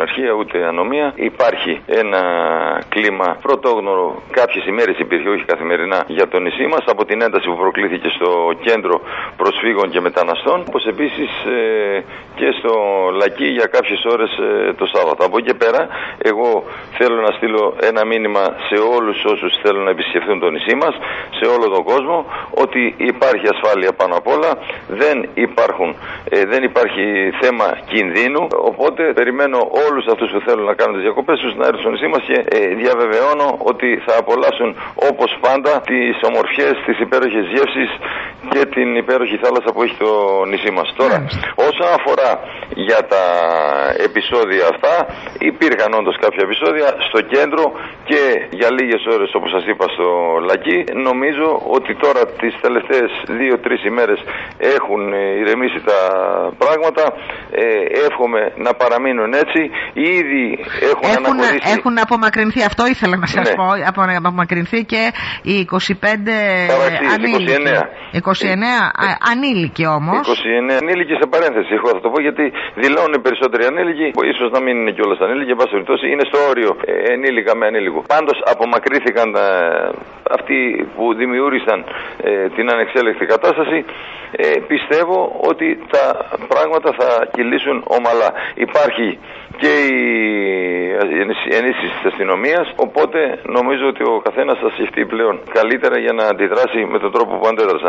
αναρχία ούτε ανομία. Υπάρχει ένα κλίμα πρωτόγνωρο. Κάποιες ημέρες υπήρχε, όχι καθημερινά, για το νησί μας από την ένταση που προκλήθηκε στο κέντρο προσφύγων και μεταναστών. Όπως επίσης ε, και στο Λακί για κάποιες ώρες ε, το Σάββατο. Από εκεί και πέρα, εγώ θέλω να στείλω ένα μήνυμα σε όλους όσους θέλουν να επισκεφθούν το νησί μας, σε όλο τον κόσμο, ότι υπάρχει ασφάλεια πάνω απ' όλα. Δεν, υπάρχουν, ε, δεν υπάρχει θέμα κινδύνου. Οπότε περιμένω όλους αυτούς που θέλουν να κάνουν τις διακοπές τους να έρθουν στο νησί μας και ε, διαβεβαιώνω ότι θα απολαύσουν όπως πάντα τις ομορφιές, τις υπέροχες γεύσεις και την υπέροχη θάλασσα που έχει το νησί μας. Τώρα, όσον αφορά για τα επεισόδια αυτά, υπήρχαν όντως κάποια επεισόδια στο κέντρο και για λίγες ώρες, όπως σας είπα, στο Λακί. Νομίζω ότι τώρα τις τελευταίες δύο-τρει ημέρες έχουν ηρεμήσει τα πράγματα. Ε, εύχομαι να παραμείνουν έτσι. Ήδη έχουν, Έχουν, αναχωρήσει. έχουν απομακρυνθεί, αυτό ήθελα να σας Ναι. πω, απο- απομακρυνθεί και οι 25 Παραξίες, ανήλικοι. 29. 29 α, ανήλικοι όμως. 29 ανήλικοι σε παρένθεση. Εγώ θα το πω γιατί δηλώνουν οι περισσότεροι ανήλικοι, ίσως να μην είναι κιόλας ανήλικοι, εν πάση περιπτώσει είναι στο όριο ε, ενήλικα με ανήλικο. Πάντως απομακρύθηκαν ε, αυτοί που δημιούργησαν ε, την ανεξέλεκτη κατάσταση. Ε, πιστεύω ότι τα πράγματα θα κυλήσουν ομαλά. Υπάρχει και η ενίσχυση της αστυνομίας, οπότε νομίζω ότι ο καθένας θα σκεφτεί πλέον καλύτερα για να αντιδράσει με τον τρόπο που αντέδρασαν.